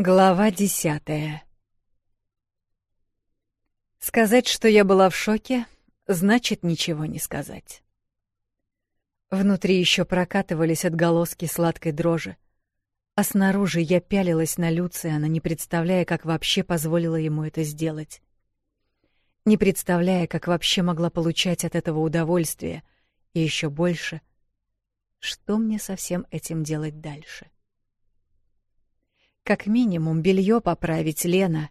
Глава десятая Сказать, что я была в шоке, значит ничего не сказать. Внутри еще прокатывались отголоски сладкой дрожи, а снаружи я пялилась на Люциана, не представляя, как вообще позволила ему это сделать. Не представляя, как вообще могла получать от этого удовольствие, и еще больше, что мне со всем этим делать дальше. — как минимум белье поправить, Лена.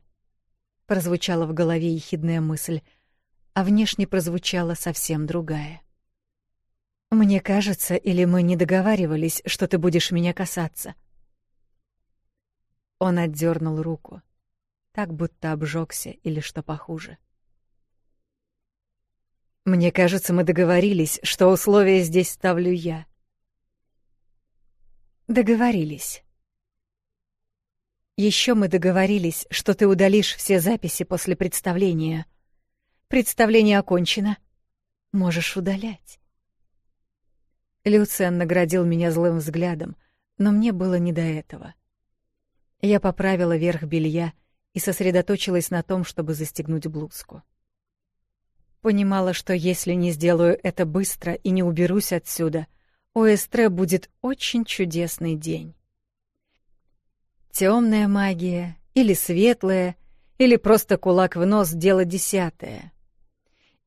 Прозвучала в голове ехидная мысль, а внешне прозвучала совсем другая. Мне кажется, или мы не договаривались, что ты будешь меня касаться. Он отдернул руку, так будто обжегся или что похуже. Мне кажется, мы договорились, что условия здесь ставлю я. Договорились. Еще мы договорились, что ты удалишь все записи после представления. Представление окончено. Можешь удалять. Люциан наградил меня злым взглядом, но мне было не до этого. Я поправила верх белья и сосредоточилась на том, чтобы застегнуть блузку. Понимала, что если не сделаю это быстро и не уберусь отсюда, у Эстре будет очень чудесный день. Темная магия или светлая, или просто кулак в нос — дело десятое.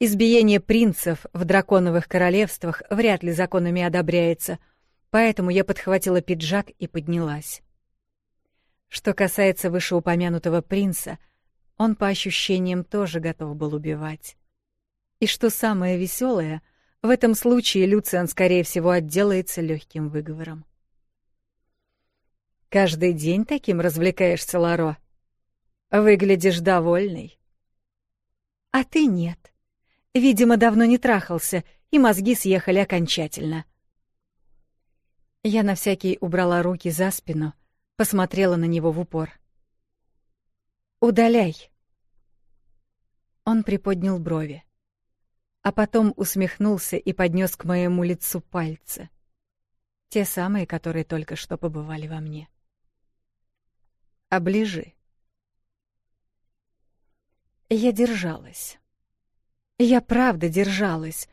Избиение принцев в драконовых королевствах вряд ли законами одобряется, поэтому я подхватила пиджак и поднялась. Что касается вышеупомянутого принца, он по ощущениям тоже готов был убивать. И что самое веселое, в этом случае Люциан, скорее всего, отделается легким выговором. Каждый день таким развлекаешься, Ларо. Выглядишь довольный. А ты нет. Видимо, давно не трахался, и мозги съехали окончательно. Я на всякий убрала руки за спину, посмотрела на него в упор. «Удаляй!» Он приподнял брови, а потом усмехнулся и поднес к моему лицу пальцы. Те самые, которые только что побывали во мне оближи. Я держалась. Я правда держалась,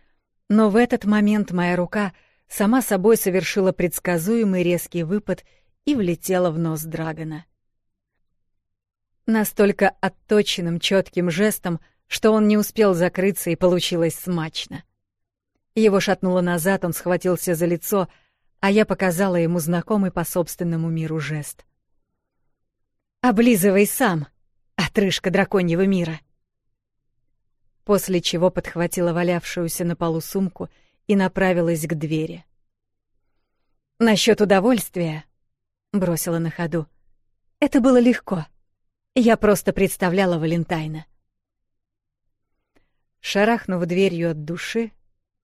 но в этот момент моя рука сама собой совершила предсказуемый резкий выпад и влетела в нос Драгона. Настолько отточенным четким жестом, что он не успел закрыться и получилось смачно. Его шатнуло назад, он схватился за лицо, а я показала ему знакомый по собственному миру жест. Облизывай сам, отрыжка драконьего мира. После чего подхватила валявшуюся на полу сумку и направилась к двери. Насчет удовольствия, бросила на ходу. Это было легко. Я просто представляла Валентайна. Шарахнув дверью от души,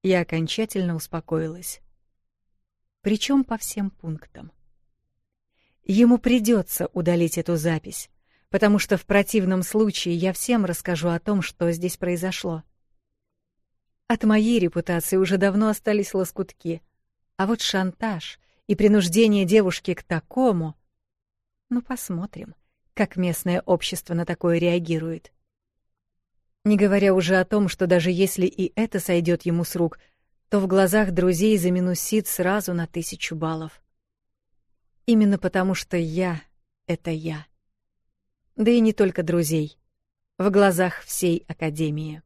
я окончательно успокоилась. Причем по всем пунктам. Ему придется удалить эту запись, потому что в противном случае я всем расскажу о том, что здесь произошло. От моей репутации уже давно остались лоскутки, а вот шантаж и принуждение девушки к такому... Ну, посмотрим, как местное общество на такое реагирует. Не говоря уже о том, что даже если и это сойдет ему с рук, то в глазах друзей заминусит сразу на тысячу баллов. Именно потому, что я — это я. Да и не только друзей. В глазах всей Академии.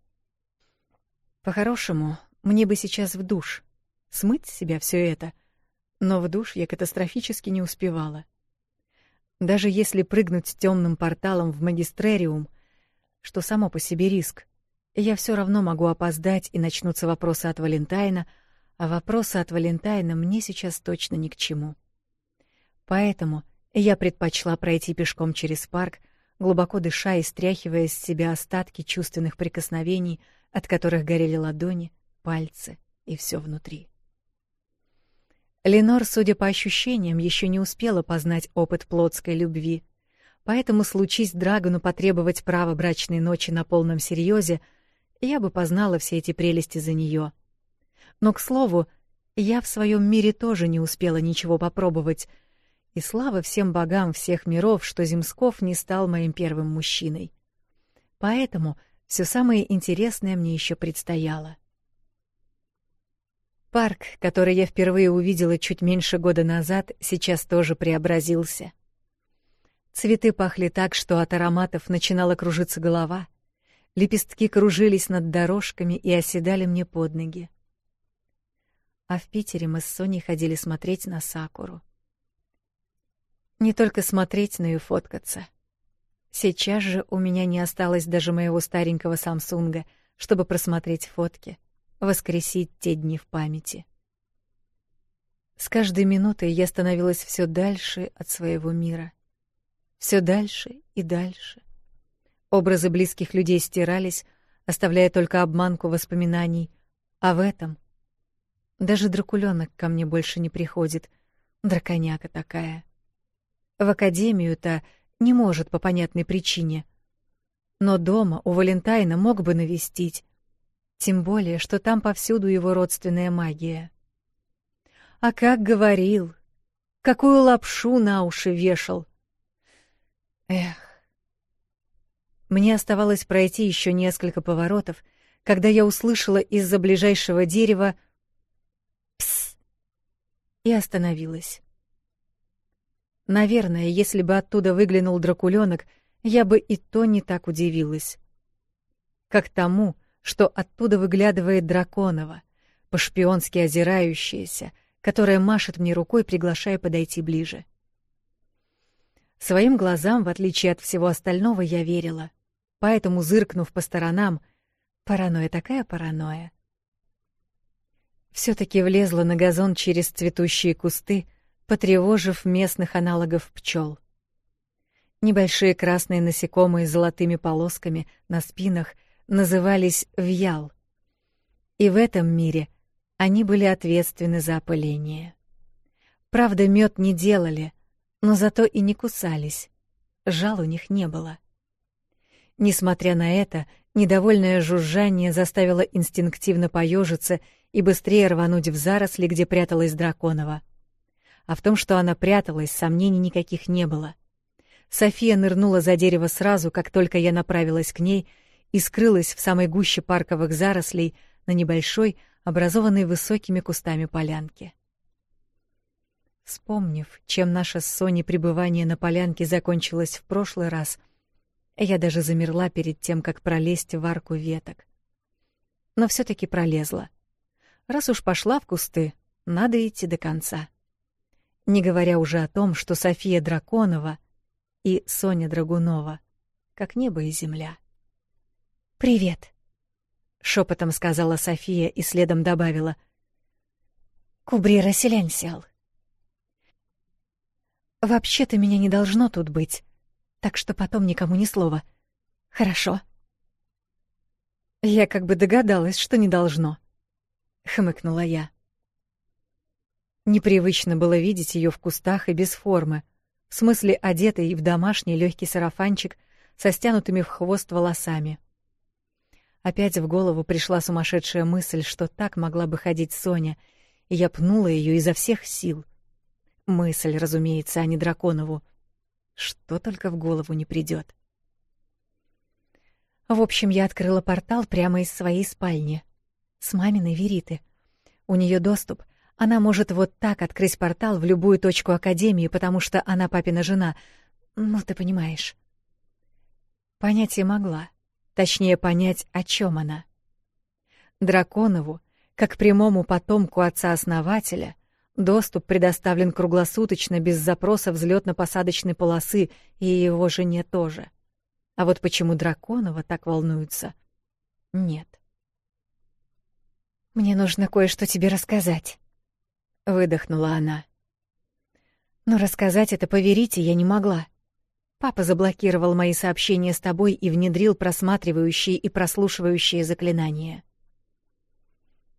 По-хорошему, мне бы сейчас в душ. Смыть с себя все это. Но в душ я катастрофически не успевала. Даже если прыгнуть темным порталом в магистрериум, что само по себе риск, я все равно могу опоздать, и начнутся вопросы от Валентайна, а вопросы от Валентайна мне сейчас точно ни к чему. — Поэтому я предпочла пройти пешком через парк, глубоко дыша и стряхивая с себя остатки чувственных прикосновений, от которых горели ладони, пальцы и все внутри. Ленор, судя по ощущениям, еще не успела познать опыт плотской любви, поэтому случись Драгону потребовать права брачной ночи на полном серьезе, я бы познала все эти прелести за нее. Но, к слову, я в своем мире тоже не успела ничего попробовать — и слава всем богам всех миров, что Земсков не стал моим первым мужчиной. Поэтому все самое интересное мне еще предстояло. Парк, который я впервые увидела чуть меньше года назад, сейчас тоже преобразился. Цветы пахли так, что от ароматов начинала кружиться голова. Лепестки кружились над дорожками и оседали мне под ноги. А в Питере мы с Соней ходили смотреть на сакуру. Не только смотреть, но и фоткаться. Сейчас же у меня не осталось даже моего старенького Самсунга, чтобы просмотреть фотки, воскресить те дни в памяти. С каждой минутой я становилась все дальше от своего мира. все дальше и дальше. Образы близких людей стирались, оставляя только обманку воспоминаний. А в этом... Даже дракуленок ко мне больше не приходит. Драконяка такая — в академию-то не может по понятной причине. Но дома у Валентайна мог бы навестить. Тем более, что там повсюду его родственная магия. А как говорил, какую лапшу на уши вешал. Эх. Мне оставалось пройти еще несколько поворотов, когда я услышала из-за ближайшего дерева «пс» и остановилась. Наверное, если бы оттуда выглянул дракуленок, я бы и то не так удивилась. Как тому, что оттуда выглядывает драконова, по-шпионски озирающаяся, которая машет мне рукой, приглашая подойти ближе. Своим глазам, в отличие от всего остального, я верила. Поэтому, зыркнув по сторонам, паранойя такая паранойя. все таки влезла на газон через цветущие кусты, потревожив местных аналогов пчел. Небольшие красные насекомые с золотыми полосками на спинах назывались вьял. И в этом мире они были ответственны за опыление. Правда, мед не делали, но зато и не кусались. Жал у них не было. Несмотря на это, недовольное жужжание заставило инстинктивно поежиться и быстрее рвануть в заросли, где пряталась драконова а в том, что она пряталась, сомнений никаких не было. София нырнула за дерево сразу, как только я направилась к ней, и скрылась в самой гуще парковых зарослей на небольшой, образованной высокими кустами полянке. Вспомнив, чем наше с Соней пребывание на полянке закончилось в прошлый раз, я даже замерла перед тем, как пролезть в арку веток. Но все таки пролезла. Раз уж пошла в кусты, надо идти до конца. — не говоря уже о том, что София Драконова и Соня Драгунова как небо и земля. Привет, шепотом сказала София и следом добавила: Кубрира Селенсиал. Вообще-то меня не должно тут быть, так что потом никому ни слова. Хорошо? Я как бы догадалась, что не должно, хмыкнула я. Непривычно было видеть ее в кустах и без формы, в смысле одетой в домашний легкий сарафанчик со стянутыми в хвост волосами. Опять в голову пришла сумасшедшая мысль, что так могла бы ходить Соня, и я пнула ее изо всех сил. Мысль, разумеется, а не Драконову. Что только в голову не придет. В общем, я открыла портал прямо из своей спальни. С маминой Вериты. У нее доступ, она может вот так открыть портал в любую точку Академии, потому что она папина жена. Ну, ты понимаешь. Понять и могла. Точнее, понять, о чем она. Драконову, как прямому потомку отца-основателя, доступ предоставлен круглосуточно, без запроса взлетно-посадочной полосы, и его жене тоже. А вот почему Драконова так волнуется? Нет. «Мне нужно кое-что тебе рассказать» выдохнула она. Но рассказать это поверите я не могла. Папа заблокировал мои сообщения с тобой и внедрил просматривающие и прослушивающие заклинания.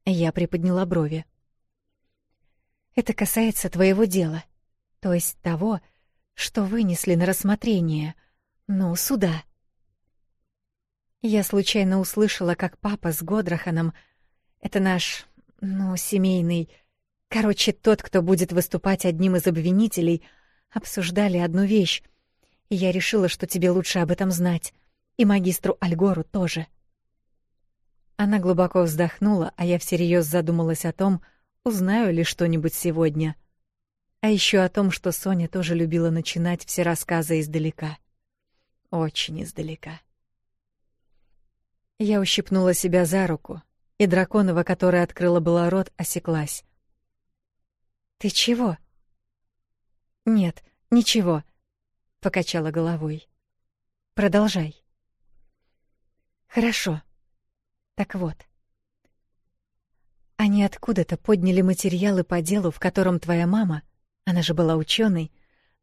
Я приподняла брови. Это касается твоего дела, то есть того, что вынесли на рассмотрение, ну, суда. Я случайно услышала, как папа с Годраханом, это наш, ну, семейный Короче, тот, кто будет выступать одним из обвинителей, обсуждали одну вещь. И я решила, что тебе лучше об этом знать. И магистру Альгору тоже. Она глубоко вздохнула, а я всерьез задумалась о том, узнаю ли что-нибудь сегодня. А еще о том, что Соня тоже любила начинать все рассказы издалека. Очень издалека. Я ущипнула себя за руку, и драконова, которая открыла была рот, осеклась. Ты чего? Нет, ничего, покачала головой. Продолжай. Хорошо. Так вот. Они откуда-то подняли материалы по делу, в котором твоя мама, она же была ученой,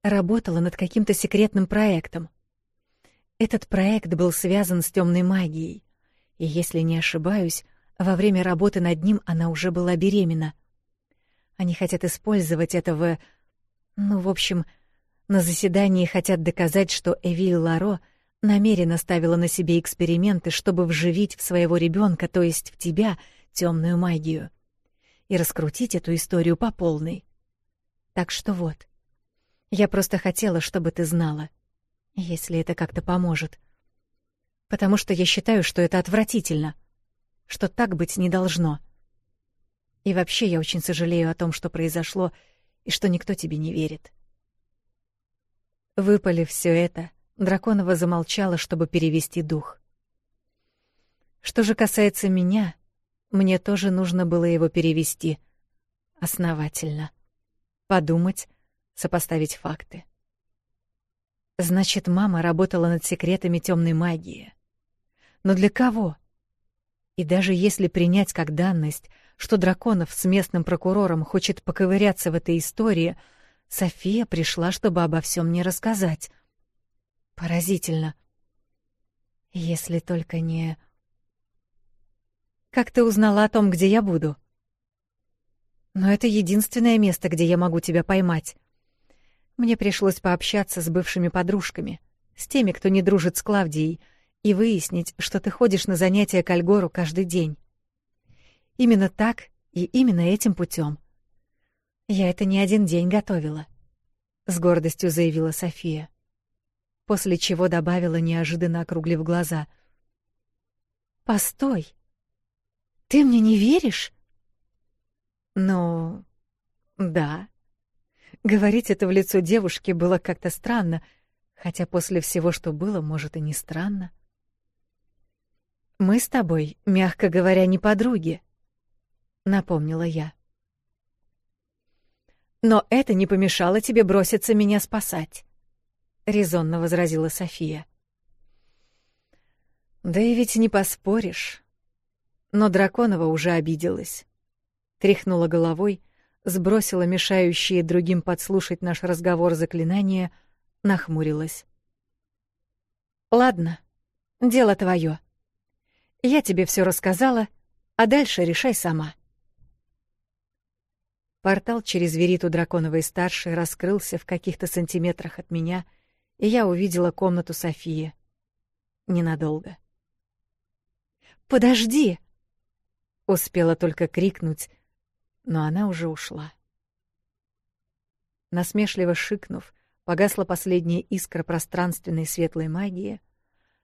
работала над каким-то секретным проектом. Этот проект был связан с темной магией, и если не ошибаюсь, во время работы над ним она уже была беременна — они хотят использовать этого... Ну, в общем, на заседании хотят доказать, что Эвиль Ларо намеренно ставила на себе эксперименты, чтобы вживить в своего ребенка, то есть в тебя, темную магию. И раскрутить эту историю по полной. Так что вот. Я просто хотела, чтобы ты знала, если это как-то поможет. Потому что я считаю, что это отвратительно, что так быть не должно. — и вообще я очень сожалею о том, что произошло, и что никто тебе не верит. Выпалив все это, Драконова замолчала, чтобы перевести дух. Что же касается меня, мне тоже нужно было его перевести основательно. Подумать, сопоставить факты. Значит, мама работала над секретами темной магии. Но для кого? И даже если принять как данность — что Драконов с местным прокурором хочет поковыряться в этой истории, София пришла, чтобы обо всем не рассказать. Поразительно. Если только не... «Как ты узнала о том, где я буду?» «Но это единственное место, где я могу тебя поймать. Мне пришлось пообщаться с бывшими подружками, с теми, кто не дружит с Клавдией, и выяснить, что ты ходишь на занятия к Альгору каждый день. Именно так и именно этим путем. Я это не один день готовила, с гордостью заявила София, после чего добавила, неожиданно округлив глаза: "Постой. Ты мне не веришь?" Но да." Говорить это в лицо девушке было как-то странно, хотя после всего, что было, может и не странно. Мы с тобой, мягко говоря, не подруги, напомнила я. Но это не помешало тебе броситься меня спасать, резонно возразила София. Да и ведь не поспоришь. Но Драконова уже обиделась. Тряхнула головой, сбросила мешающие другим подслушать наш разговор заклинания, нахмурилась. Ладно, дело твое. Я тебе все рассказала, а дальше решай сама. Портал через Вериту Драконовой-старшей раскрылся в каких-то сантиметрах от меня, и я увидела комнату Софии. Ненадолго. «Подожди!» Успела только крикнуть, но она уже ушла. Насмешливо шикнув, погасла последняя искра пространственной светлой магии,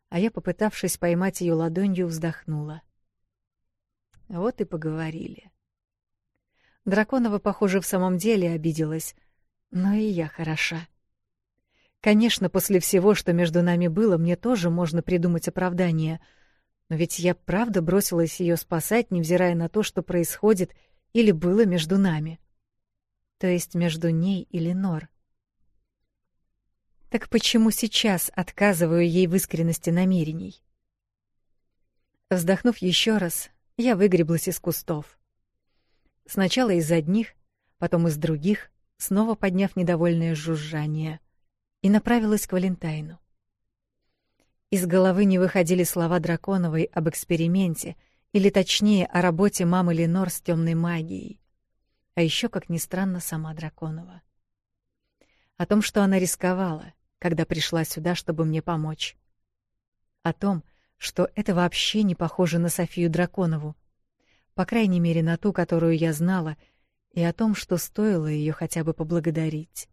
а я, попытавшись поймать ее ладонью, вздохнула. Вот и поговорили. Драконова, похоже, в самом деле обиделась. Но и я хороша. Конечно, после всего, что между нами было, мне тоже можно придумать оправдание. Но ведь я правда бросилась ее спасать, невзирая на то, что происходит или было между нами. То есть между ней и Ленор. Так почему сейчас отказываю ей в искренности намерений? Вздохнув еще раз, я выгреблась из кустов. Сначала из одних, потом из других, снова подняв недовольное жужжание, и направилась к Валентайну. Из головы не выходили слова Драконовой об эксперименте, или точнее, о работе мамы Ленор с темной магией. А еще, как ни странно, сама Драконова. О том, что она рисковала, когда пришла сюда, чтобы мне помочь. О том, что это вообще не похоже на Софию Драконову, по крайней мере на ту, которую я знала, и о том, что стоило ее хотя бы поблагодарить.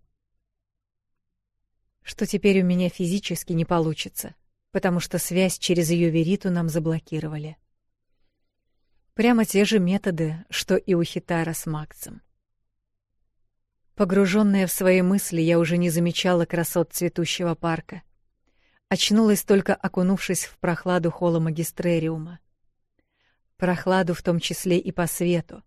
Что теперь у меня физически не получится, потому что связь через ее вериту нам заблокировали. Прямо те же методы, что и у Хитара с Максом. Погруженная в свои мысли, я уже не замечала красот цветущего парка. Очнулась только окунувшись в прохладу холла магистрериума прохладу в том числе и по свету.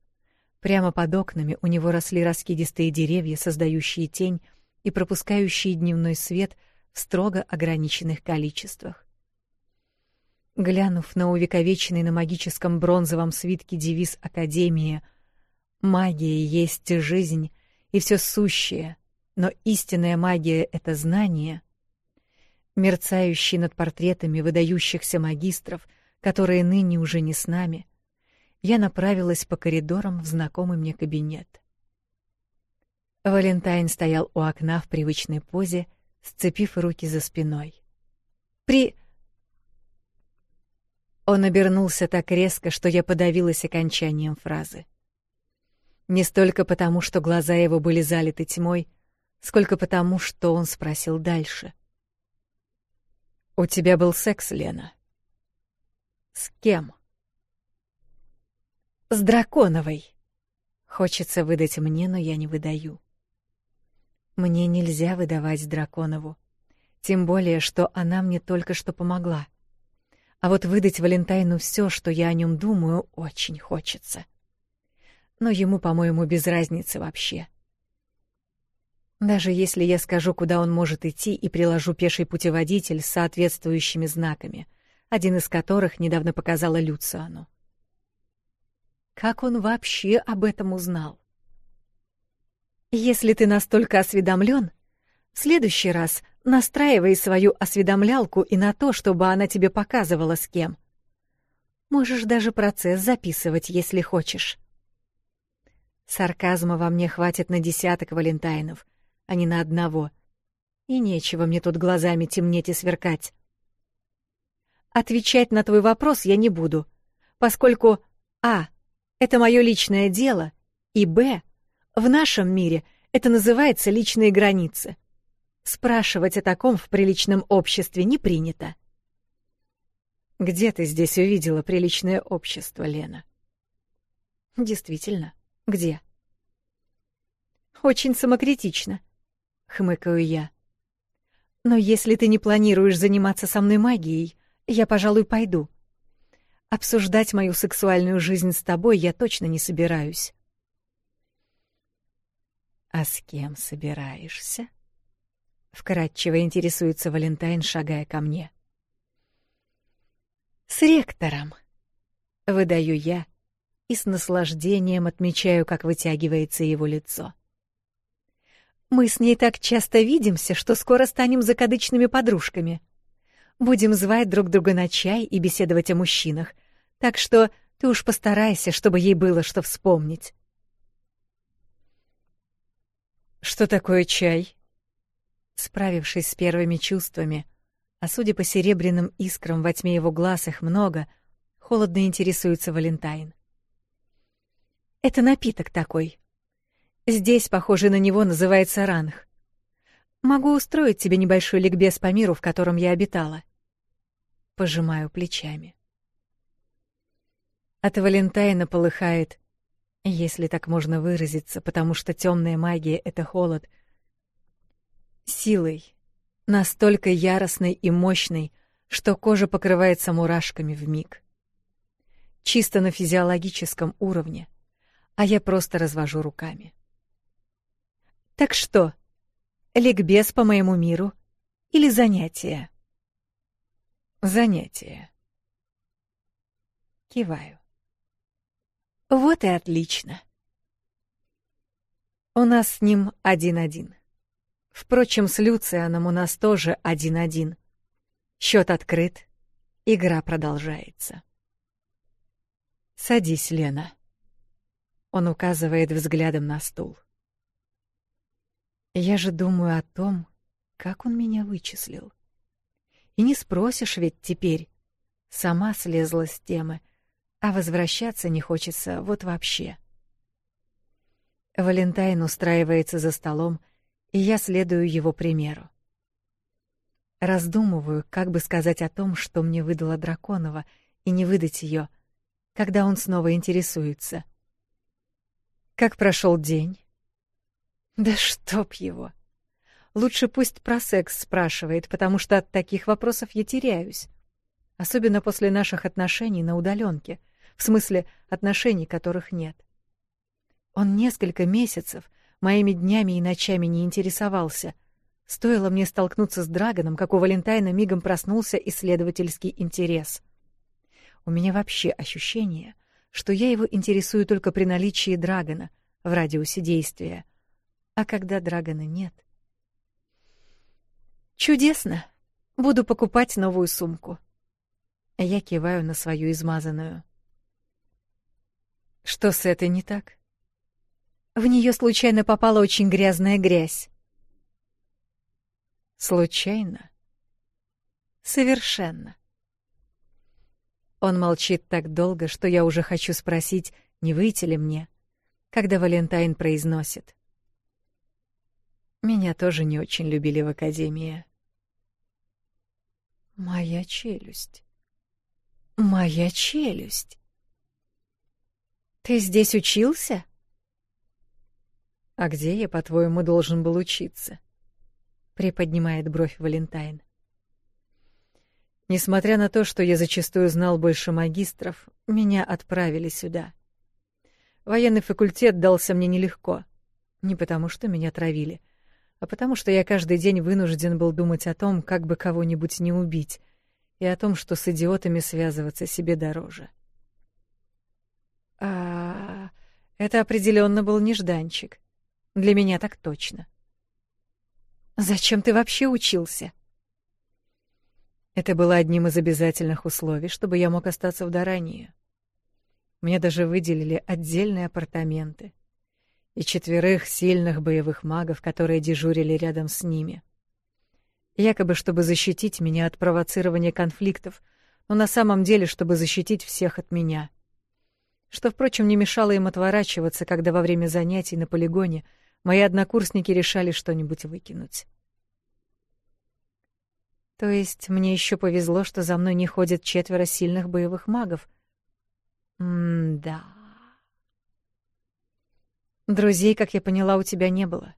Прямо под окнами у него росли раскидистые деревья, создающие тень и пропускающие дневной свет в строго ограниченных количествах. Глянув на увековеченный на магическом бронзовом свитке девиз Академии «Магия есть жизнь и все сущее, но истинная магия — это знание», мерцающий над портретами выдающихся магистров — которые ныне уже не с нами, я направилась по коридорам в знакомый мне кабинет. Валентайн стоял у окна в привычной позе, сцепив руки за спиной. «При...» Он обернулся так резко, что я подавилась окончанием фразы. Не столько потому, что глаза его были залиты тьмой, сколько потому, что он спросил дальше. «У тебя был секс, Лена?» С кем? С Драконовой. Хочется выдать мне, но я не выдаю. Мне нельзя выдавать Драконову. Тем более, что она мне только что помогла. А вот выдать Валентайну все, что я о нем думаю, очень хочется. Но ему, по-моему, без разницы вообще. Даже если я скажу, куда он может идти, и приложу пеший путеводитель с соответствующими знаками — один из которых недавно показала Люциану. Как он вообще об этом узнал? Если ты настолько осведомлен, в следующий раз настраивай свою осведомлялку и на то, чтобы она тебе показывала с кем. Можешь даже процесс записывать, если хочешь. Сарказма во мне хватит на десяток валентайнов, а не на одного. И нечего мне тут глазами темнеть и сверкать. Отвечать на твой вопрос я не буду, поскольку а. это мое личное дело, и б. в нашем мире это называется личные границы. Спрашивать о таком в приличном обществе не принято. Где ты здесь увидела приличное общество, Лена? Действительно, где? Очень самокритично, хмыкаю я. Но если ты не планируешь заниматься со мной магией, я, пожалуй, пойду. Обсуждать мою сексуальную жизнь с тобой я точно не собираюсь. А с кем собираешься? Вкратчиво интересуется Валентайн, шагая ко мне. С ректором. Выдаю я и с наслаждением отмечаю, как вытягивается его лицо. Мы с ней так часто видимся, что скоро станем закадычными подружками. Будем звать друг друга на чай и беседовать о мужчинах. Так что ты уж постарайся, чтобы ей было что вспомнить. Что такое чай? Справившись с первыми чувствами, а судя по серебряным искрам во тьме его глаз их много, холодно интересуется Валентайн. Это напиток такой. Здесь, похоже, на него называется ранг. Могу устроить тебе небольшой ликбез по миру, в котором я обитала пожимаю плечами. От Валентайна полыхает, если так можно выразиться, потому что темная магия — это холод. Силой, настолько яростной и мощной, что кожа покрывается мурашками в миг. Чисто на физиологическом уровне, а я просто развожу руками. Так что, ликбез по моему миру или занятие? Занятие. Киваю. Вот и отлично. У нас с ним один-один. Впрочем, с Люцианом у нас тоже один-один. Счет открыт. Игра продолжается. «Садись, Лена». Он указывает взглядом на стул. Я же думаю о том, как он меня вычислил. И не спросишь ведь теперь. Сама слезла с темы, а возвращаться не хочется вот вообще. Валентайн устраивается за столом, и я следую его примеру. Раздумываю, как бы сказать о том, что мне выдала Драконова, и не выдать ее, когда он снова интересуется. Как прошел день? Да чтоб его. Лучше пусть про секс спрашивает, потому что от таких вопросов я теряюсь. Особенно после наших отношений на удаленке. В смысле, отношений, которых нет. Он несколько месяцев моими днями и ночами не интересовался. Стоило мне столкнуться с Драгоном, как у Валентайна мигом проснулся исследовательский интерес. У меня вообще ощущение, что я его интересую только при наличии Драгона в радиусе действия. А когда Драгона нет — Чудесно. Буду покупать новую сумку. Я киваю на свою измазанную. Что с этой не так? В нее случайно попала очень грязная грязь. Случайно? Совершенно. Он молчит так долго, что я уже хочу спросить, не выйти ли мне, когда Валентайн произносит. Меня тоже не очень любили в академии. Моя челюсть. Моя челюсть. Ты здесь учился? А где я, по-твоему, должен был учиться? Приподнимает бровь Валентайн. Несмотря на то, что я зачастую знал больше магистров, меня отправили сюда. Военный факультет дался мне нелегко. Не потому, что меня травили, а потому что я каждый день вынужден был думать о том, как бы кого-нибудь не убить, и о том, что с идиотами связываться себе дороже. А, это определенно был нежданчик. Для меня так точно. Зачем ты вообще учился? Это было одним из обязательных условий, чтобы я мог остаться в Дарании. Мне даже выделили отдельные апартаменты — и четверых сильных боевых магов, которые дежурили рядом с ними. Якобы, чтобы защитить меня от провоцирования конфликтов, но на самом деле, чтобы защитить всех от меня. Что, впрочем, не мешало им отворачиваться, когда во время занятий на полигоне мои однокурсники решали что-нибудь выкинуть. То есть мне еще повезло, что за мной не ходят четверо сильных боевых магов. М-да. Друзей, как я поняла, у тебя не было.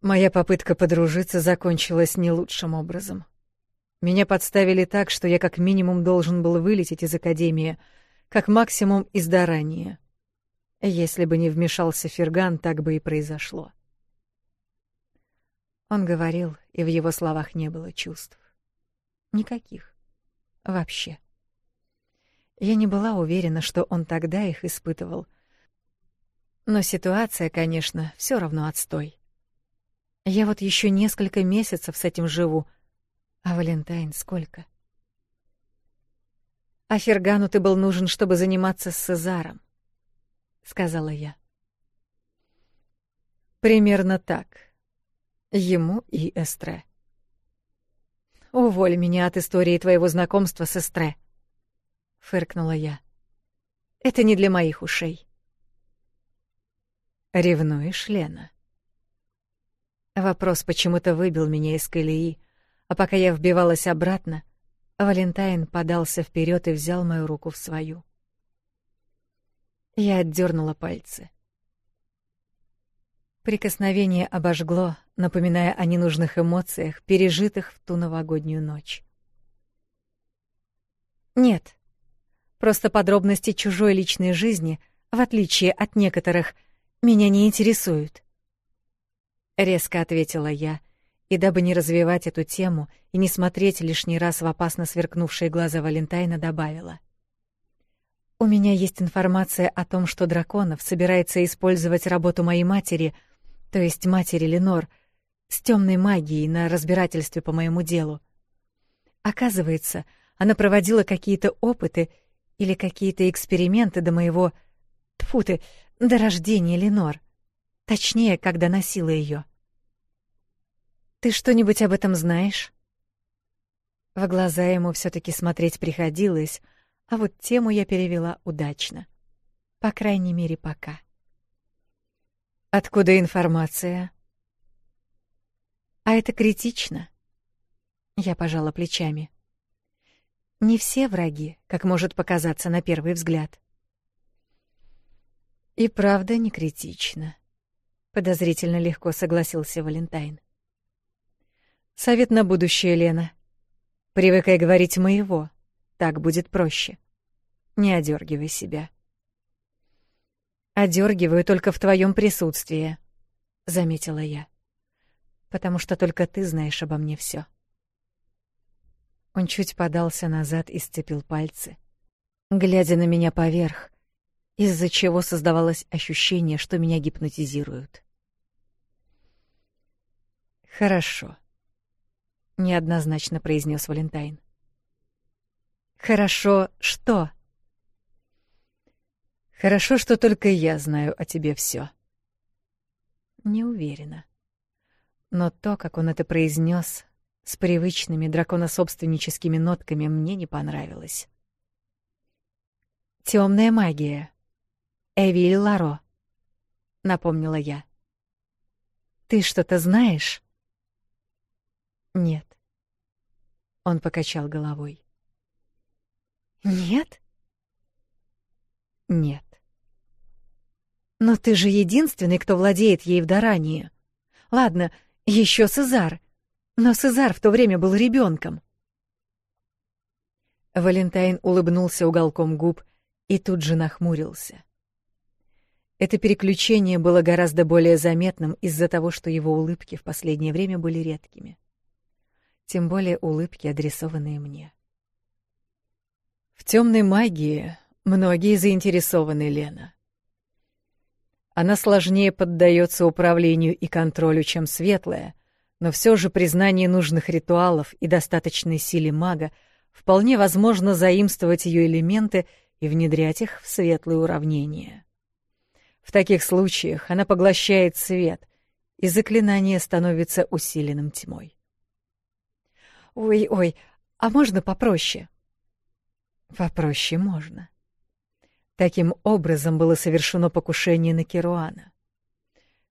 Моя попытка подружиться закончилась не лучшим образом. Меня подставили так, что я как минимум должен был вылететь из Академии, как максимум из Дарания. Если бы не вмешался Ферган, так бы и произошло. Он говорил, и в его словах не было чувств. Никаких. Вообще. Я не была уверена, что он тогда их испытывал — но ситуация, конечно, все равно отстой. Я вот еще несколько месяцев с этим живу. А Валентайн сколько? А Фергану ты был нужен, чтобы заниматься с Сезаром, сказала я. Примерно так. Ему и Эстре. Уволь меня от истории твоего знакомства с Эстре, фыркнула я. Это не для моих ушей. Ревнуешь, Лена? Вопрос почему-то выбил меня из колеи, а пока я вбивалась обратно, Валентайн подался вперед и взял мою руку в свою. Я отдернула пальцы. Прикосновение обожгло, напоминая о ненужных эмоциях, пережитых в ту новогоднюю ночь. Нет. Просто подробности чужой личной жизни, в отличие от некоторых меня не интересуют. Резко ответила я, и дабы не развивать эту тему и не смотреть лишний раз в опасно сверкнувшие глаза Валентайна, добавила. У меня есть информация о том, что Драконов собирается использовать работу моей матери, то есть матери Ленор, с темной магией на разбирательстве по моему делу. Оказывается, она проводила какие-то опыты или какие-то эксперименты до моего Тьфу ты, до рождения Ленор. Точнее, когда носила ее. Ты что-нибудь об этом знаешь? В глаза ему все таки смотреть приходилось, а вот тему я перевела удачно. По крайней мере, пока. Откуда информация? А это критично. Я пожала плечами. Не все враги, как может показаться на первый взгляд. И правда не критично. Подозрительно легко согласился Валентайн. Совет на будущее, Лена. Привыкай говорить моего. Так будет проще. Не одергивай себя. Одергиваю только в твоем присутствии, заметила я. Потому что только ты знаешь обо мне все. Он чуть подался назад и сцепил пальцы, глядя на меня поверх — из-за чего создавалось ощущение, что меня гипнотизируют. «Хорошо», — неоднозначно произнес Валентайн. «Хорошо что?» «Хорошо, что только я знаю о тебе все. Не уверена. Но то, как он это произнес, с привычными драконособственническими нотками мне не понравилось. Темная магия», Эвиль Ларо, напомнила я. Ты что-то знаешь? Нет. Он покачал головой. Нет? Нет. Но ты же единственный, кто владеет ей в Дарании. Ладно, еще Сезар. Но Сезар в то время был ребенком. Валентайн улыбнулся уголком губ и тут же нахмурился. Это переключение было гораздо более заметным из-за того, что его улыбки в последнее время были редкими. Тем более улыбки, адресованные мне. В темной магии многие заинтересованы, Лена. Она сложнее поддается управлению и контролю, чем светлая, но все же признание нужных ритуалов и достаточной силе мага вполне возможно заимствовать ее элементы и внедрять их в светлые уравнения. В таких случаях она поглощает свет, и заклинание становится усиленным тьмой. «Ой-ой, а можно попроще?» «Попроще можно». Таким образом было совершено покушение на Керуана.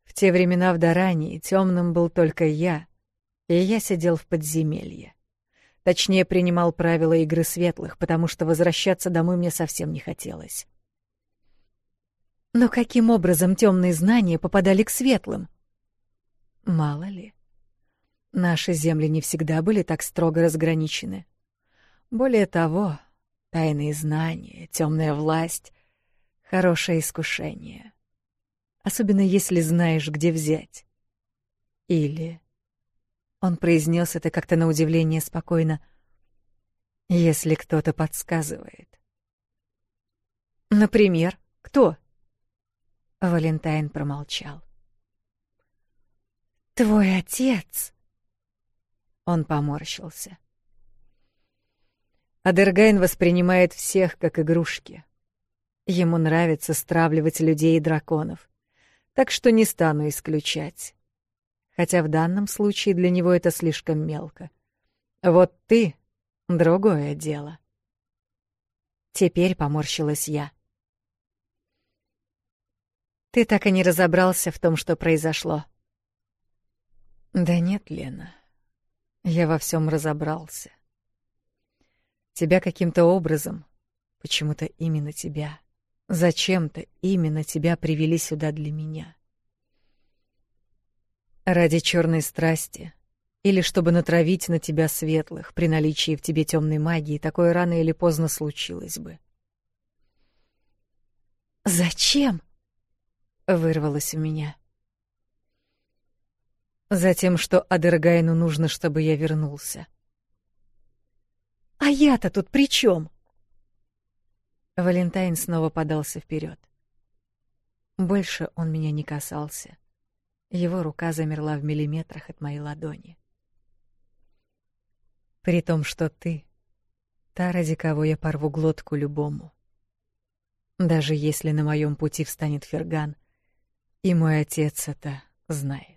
В те времена в Дарании темным был только я, и я сидел в подземелье. Точнее, принимал правила игры светлых, потому что возвращаться домой мне совсем не хотелось. Но каким образом темные знания попадали к светлым? Мало ли. Наши земли не всегда были так строго разграничены. Более того, тайные знания, темная власть — хорошее искушение. Особенно если знаешь, где взять. Или... Он произнес это как-то на удивление спокойно. «Если кто-то подсказывает». «Например, кто?» Валентайн промолчал. Твой отец. Он поморщился. Адергайн воспринимает всех как игрушки. Ему нравится стравливать людей и драконов, так что не стану исключать. Хотя в данном случае для него это слишком мелко. Вот ты — другое дело. Теперь поморщилась я. Ты так и не разобрался в том, что произошло. Да нет, Лена. Я во всем разобрался. Тебя каким-то образом, почему-то именно тебя, зачем-то именно тебя привели сюда для меня. Ради черной страсти или чтобы натравить на тебя светлых при наличии в тебе темной магии, такое рано или поздно случилось бы. Зачем? вырвалось у меня. Затем, что Адергайну нужно, чтобы я вернулся. А я-то тут при чем? Валентайн снова подался вперед. Больше он меня не касался. Его рука замерла в миллиметрах от моей ладони. При том, что ты — та, ради кого я порву глотку любому. Даже если на моем пути встанет Ферган — и мой отец это знает.